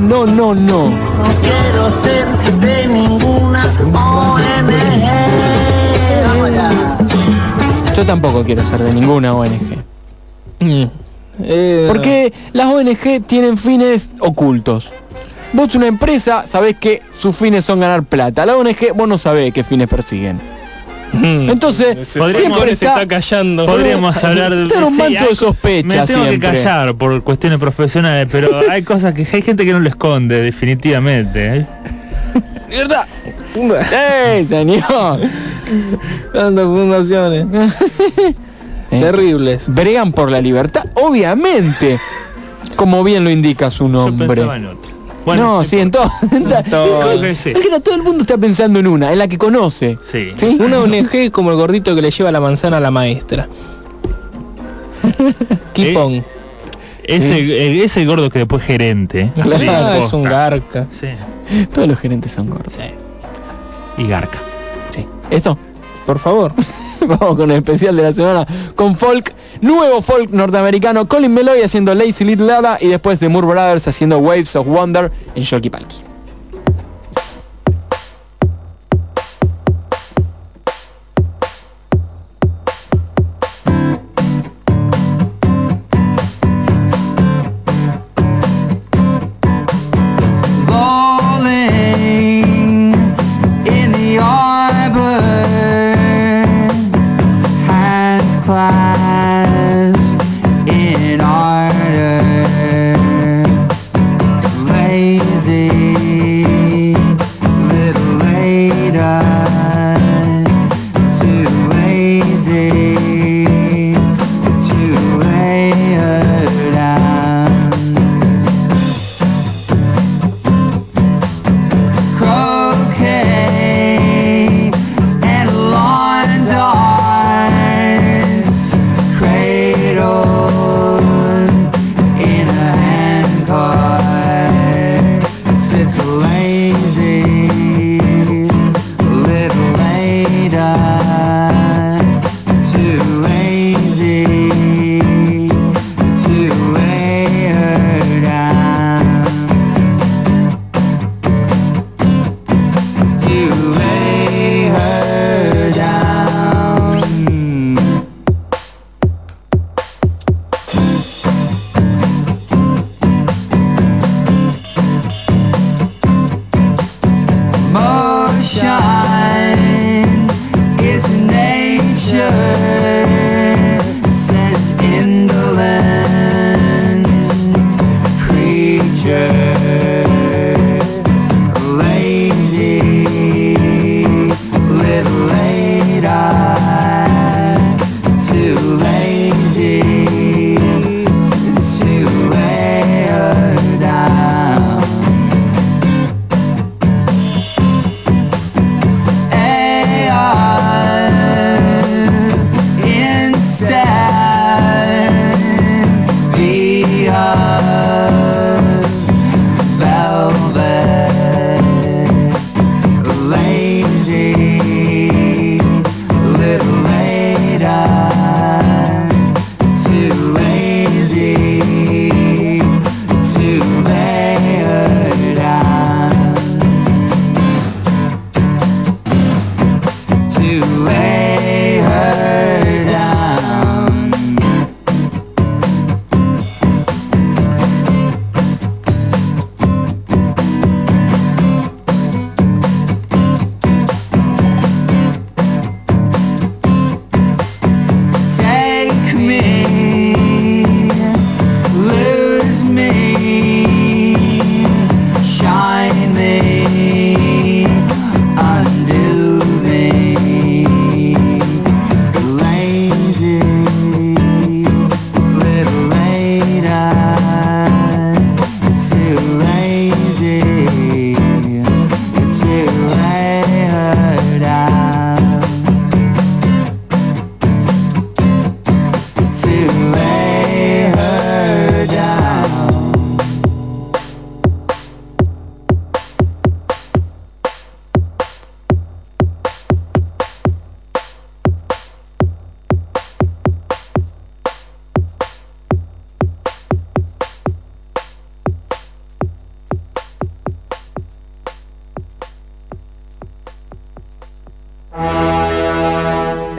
no, no, no.
No quiero ser de ninguna ONG.
Yo tampoco quiero ser de ninguna ONG.
Mm. Eh,
Porque las ONG tienen fines ocultos. Vos una empresa sabés que sus fines son ganar plata. La ONG vos no sabés qué fines persiguen.
Mm,
Entonces,
se
siempre
está, callando.
Podríamos *laughs* hablar de...
un
sí,
manto
hay
de sospecha
Me tengo que
siempre.
callar por cuestiones profesionales, pero *laughs* hay cosas que hay gente que no lo esconde, definitivamente. ¿eh?
¿Verdad? *laughs*
¡Ey, señor!
Tantas fundaciones.
Eh,
Terribles.
Bregan por la libertad, obviamente. Como bien lo indica su
Yo
nombre.
pensaba en otra. Bueno,
no, sí, en *laughs* todo.
todo,
Es
sí.
que todo el mundo está pensando en una, en la que conoce.
Sí.
¿Sí?
Una *laughs* ONG como el gordito que le lleva la manzana a la maestra. *laughs* Kipón.
Ese, eh, ese gordo que después es gerente. ¿eh?
Claro,
Sí,
es un garca.
Sí.
Todos los gerentes son gordos.
Y garca.
Sí. ¿Esto?
Por favor. *laughs*
Vamos con el especial de la semana con folk, nuevo folk norteamericano, Colin Meloy haciendo Lazy Little Lada y después de Moore Brothers haciendo Waves of Wonder en Shocky Palki.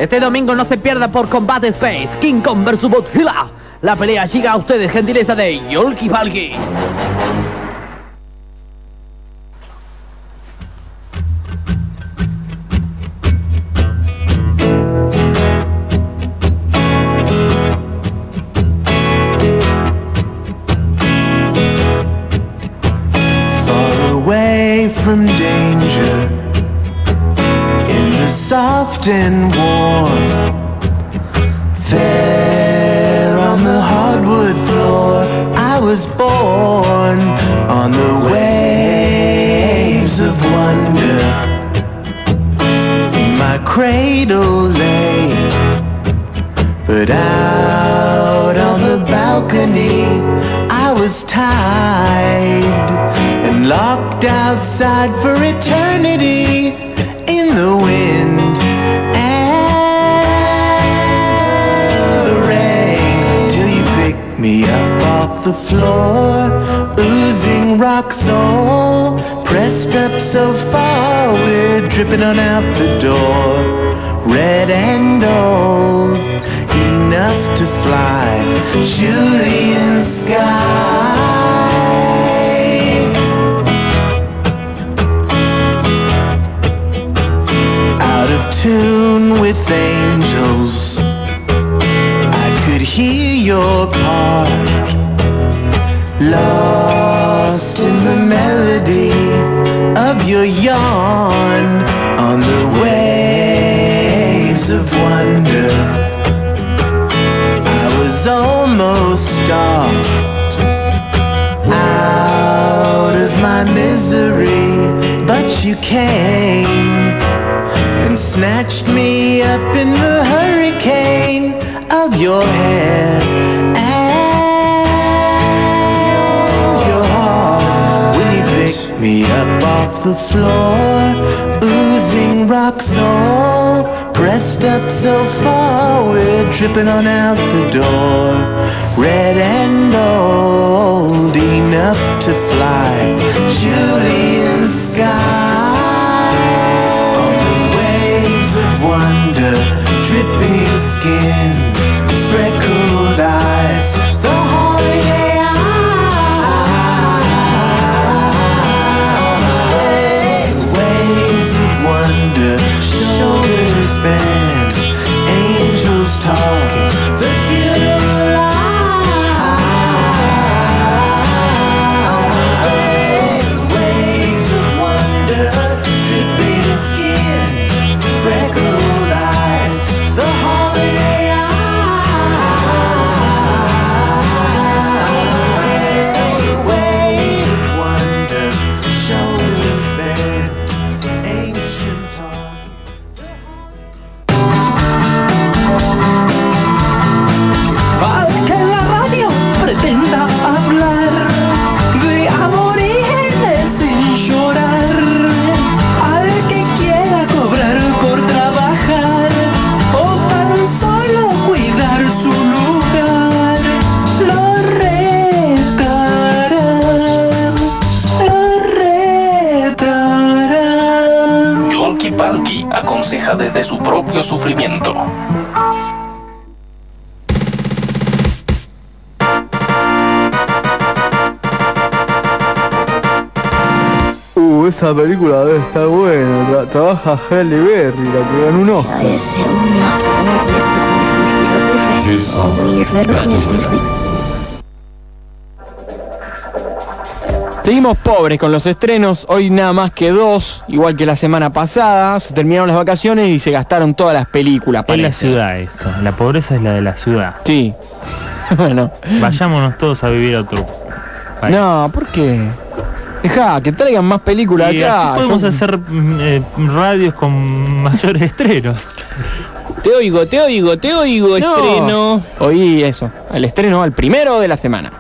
Este domingo no se pierda por Combate Space, King Kong vs Godzilla. La pelea llega a ustedes, gentileza de Yolki Palki.
You came and snatched me up in the hurricane of your hair and your heart. You picked me up off the floor oozing rock soul pressed up so far. We're tripping on out the door red and old enough to fly. Julian
again. Desde su propio sufrimiento.
Uh, esa película debe estar buena. Tra- trabaja Halle Berry, la que ganó un Oscar.
Seguimos pobres con los estrenos, hoy nada más que dos, igual que la semana pasada, se terminaron las vacaciones y se gastaron todas las películas.
Es la
parece.
ciudad esto, la pobreza es la de la ciudad.
Sí. *laughs* bueno.
Vayámonos todos a vivir a otro país.
No, ¿por qué? Deja, que traigan más películas
Y
acá.
así podemos
Yo-
hacer mm, eh, radios con *laughs* mayores estrenos.
Te oigo, te oigo, te oigo,
No.
estreno.
Oí eso, al estreno, al primero de la semana.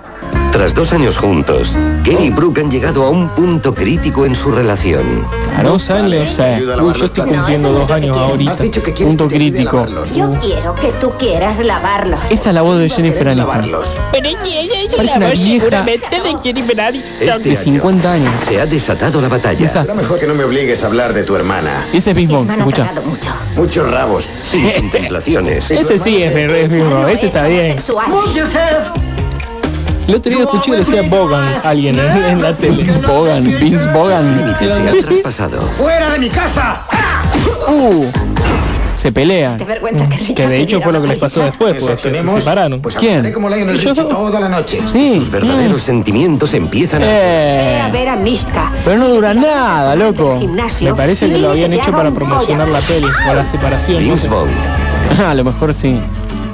Tras dos años juntos, Kenny y Brooke han llegado a un punto crítico en su relación.
Dos años. Uy, yo estoy cumpliendo dos años ahorita.
Punto crítico.
Yo quiero que tú quieras lavarlos.
Esa es la voz de Jennifer Aniston.
Pero ella es
Parece
la
una
voz
vieja.
seguramente de Jennifer Aniston.
De 50 años.
Se ha desatado la batalla.
Desastre.
Mejor que no me obligues a hablar de tu hermana.
Ese es Bing Bong, escucha.
Muchos rabos.
Sin contemplaciones.
Ese sí es, es mismo, ese está bien. El otro día escuché que decía Bogan alguien en, en la tele.
Bogan, Vince Bogan.
Se ha traspasado.
¡Fuera de mi casa!
Uh, se pelean.
Que de hecho fue lo que les pasó después, pues se separaron.
Pues
¿Quién?
hablaré como Lionel
Ellos
Richie
dos.
toda la noche.
Sí.
Sus verdaderos sentimientos empiezan a...
Eh,
A ver a Mishka.
pero no dura nada, loco.
Me parece que lo habían hecho para promocionar la peli o la separación. no
Vince
sé.
Vaughn
A lo mejor sí.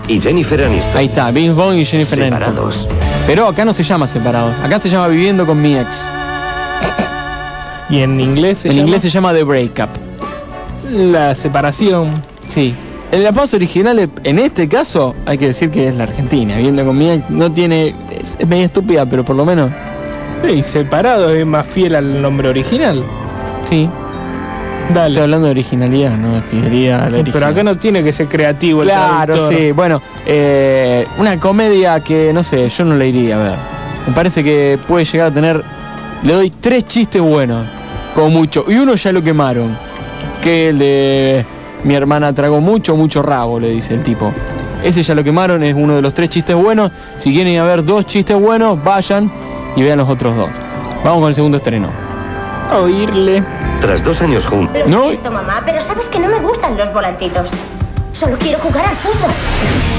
y Jennifer Aniston.
Ahí está, Vince Vaughn y Jennifer Aniston.
Separados.
Pero acá no se llama separados. Acá se llama viviendo con mi ex.
Y en inglés se
En
llama
inglés se llama The Breakup.
la separación.
Sí. En la pausa original, en este caso, hay que decir que es la Argentina. Viviendo con mi ex, no tiene... Es, es medio estúpida, pero por lo menos...
Y separado es más fiel al nombre original.
Sí.
Dale.
Estoy hablando de originalidad, no de fidelidad a la
Pero acá no tiene que ser creativo el
Claro,
traductor.
sí. Bueno, eh, una comedia que, no sé, yo no la iría a ver. Me parece que puede llegar a tener... Le doy tres chistes buenos, como mucho. Y uno ya lo quemaron. Que el de... Mi hermana tragó mucho, mucho rabo, le dice el tipo. Ese ya lo quemaron, es uno de los tres chistes buenos. Si quieren ir a ver dos chistes buenos, vayan y vean los otros dos. Vamos con el segundo estreno.
A oírle.
Tras dos años juntos.
Lo
No.
siento, mamá, pero sabes que no me gustan los volantitos. Solo quiero jugar al fútbol.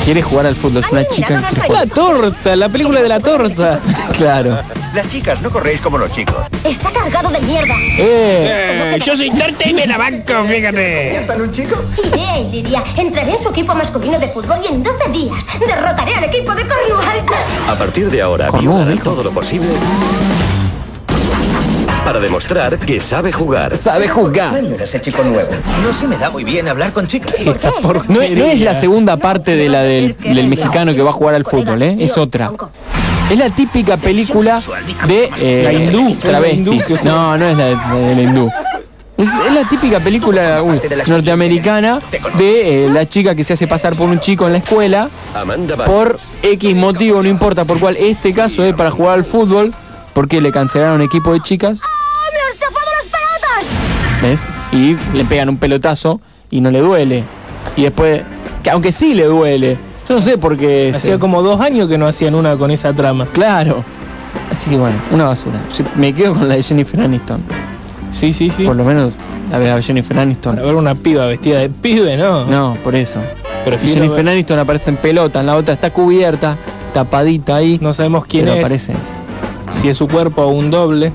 Quiere jugar al fútbol, es una chica que quiere
La torta, la película de la torta.
Claro.
Las chicas, no corréis como los chicos.
Está cargado de mierda.
Eh,
Eh, yo soy torta y me la banco, *laughs* fíjate.
¿Tan un chico?
Idea, y diría, entraré en su equipo masculino de fútbol y en 12 días derrotaré al equipo de Cornwall.
A partir de ahora,
¿Cómo
Viola hará
dijo?
todo lo posible para demostrar que sabe jugar.
sabe jugar.
ese chico nuevo. No se me da muy bien hablar con chicas.
No, es- no es la segunda parte de la del, del mexicano que va a jugar al fútbol, ¿eh? es otra. Es la típica película de eh,
La hindú,
travestis. No, no es la de, la de la hindú. Es, es la típica película norteamericana de eh, la chica que se hace pasar por un chico en la escuela por X motivo, no importa por cuál. Este caso es para jugar al fútbol porque le cancelaron equipo de chicas, ¿ves? Y le pegan un pelotazo y no le duele. Y después, que aunque sí le duele, yo no sé por qué.
Hacía como dos años que no hacían una con esa trama.
Claro. Así que bueno, una basura. Me quedo con la de Jennifer Aniston.
Sí, sí, sí.
Por lo menos la de Jennifer Aniston.
Para ver una piba vestida de pibe, ¿no?
No, por eso. Y
Prefiero
Jennifer
ver-
Aniston aparece en pelota, en la otra está cubierta, tapadita ahí.
No sabemos quién
pero
es,
aparece.
si es su cuerpo o un doble.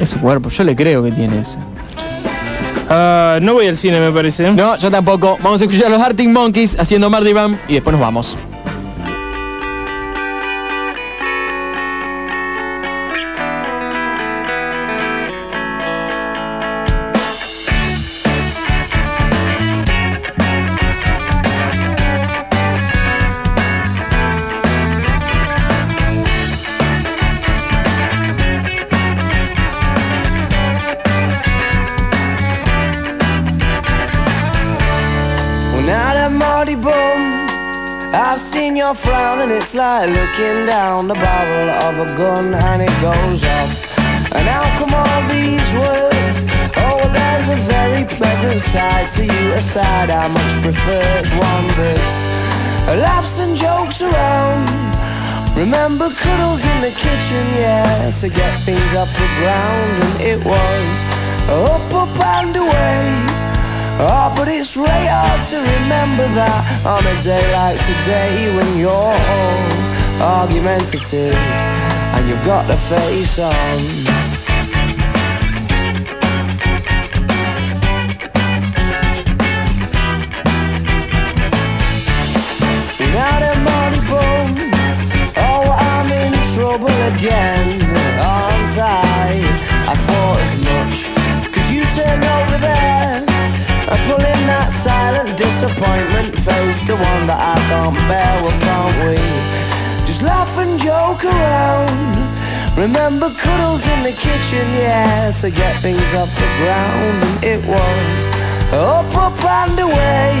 Es su cuerpo, yo le creo que tiene ese.
Ah, no voy al cine, me parece.
No, yo tampoco. Vamos a escuchar a los Arctic Monkeys haciendo Mardi Bam y después nos vamos.
It's like looking down the barrel of a gun and it goes off. And how come all these words? Oh, there's a very pleasant side to you, a side I much prefer. It's one that's laughs and jokes around. Remember cuddles in the kitchen, yeah, to get things off the ground, and it was up, up and away. Oh, but it's hard to remember that on a day like today when you're all argumentative and you've got the face on. Face, the one that I can't bear, well can't we? Just laugh and joke around. Remember cuddles in the kitchen, yeah, to get things off the ground. And it was up, up and away.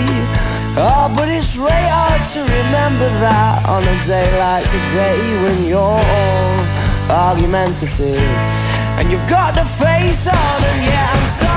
Oh, but it's really hard to remember that on a day like today when you're all argumentative. And you've got the face on, and yeah, I'm sorry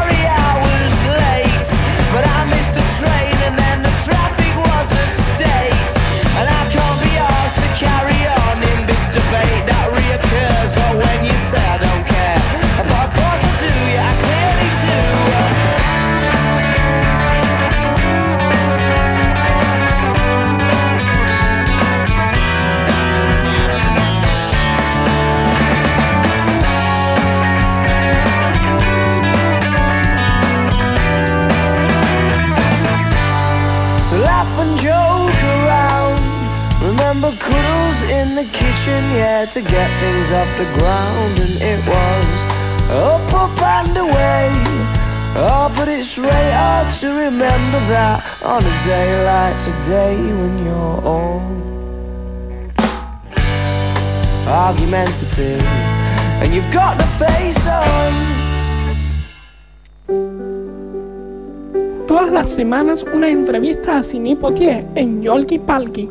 kitchen, yeah, to get things off the ground. And it was up, up and away. Oh, but it's really hard to remember that on a day like today when you're all argumentative. And you've got the face on.
Todas las semanas una entrevista a Potier en Yolki Palki.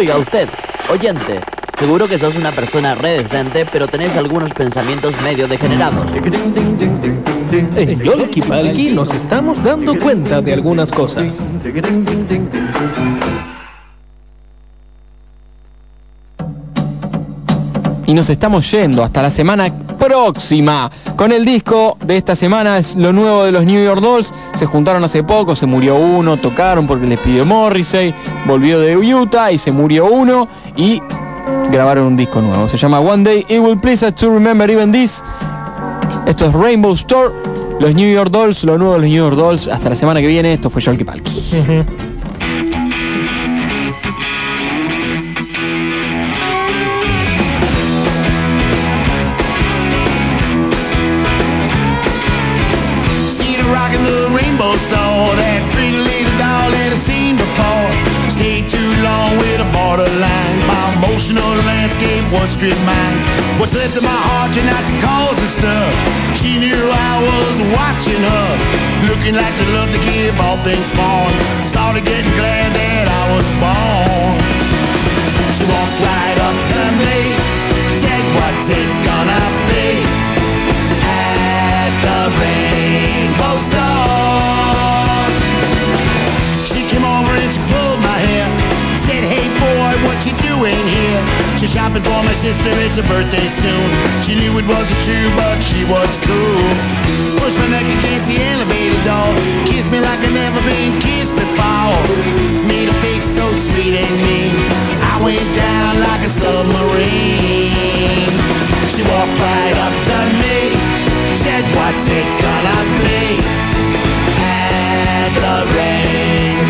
Oiga usted, oyente,
Seguro que sos una persona re decente, pero tenés algunos pensamientos medio degenerados.
En Yolki Palki nos estamos dando cuenta de algunas cosas.
Y nos estamos yendo hasta la semana próxima. Con el disco de esta semana es lo nuevo de los New York Dolls. Se juntaron hace poco, se murió uno, tocaron porque les pidió Morrissey, volvió de Utah y se murió uno y grabaron un disco nuevo. Se llama One Day It Will Please Us to Remember Even This. Esto es Rainbow Store, los New York Dolls, lo nuevo de los New York Dolls. Hasta la semana que viene, esto fue Yolki Palki.
Was strip mine. What's left of my heart out to cause and stuff. She knew I was watching her, looking like the love to give all things foreign. Started getting glad that I was born. She walked right up to me, said, "What's it gonna She's shopping for my sister, it's her birthday soon. She knew it wasn't true, but she was cool. Pushed my neck against the elevator door. Kissed me like I've never been kissed before. Made a face so sweet and mean. I went down like a submarine. She walked right up to me. Said, what's it gonna be? At the rainbow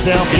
myself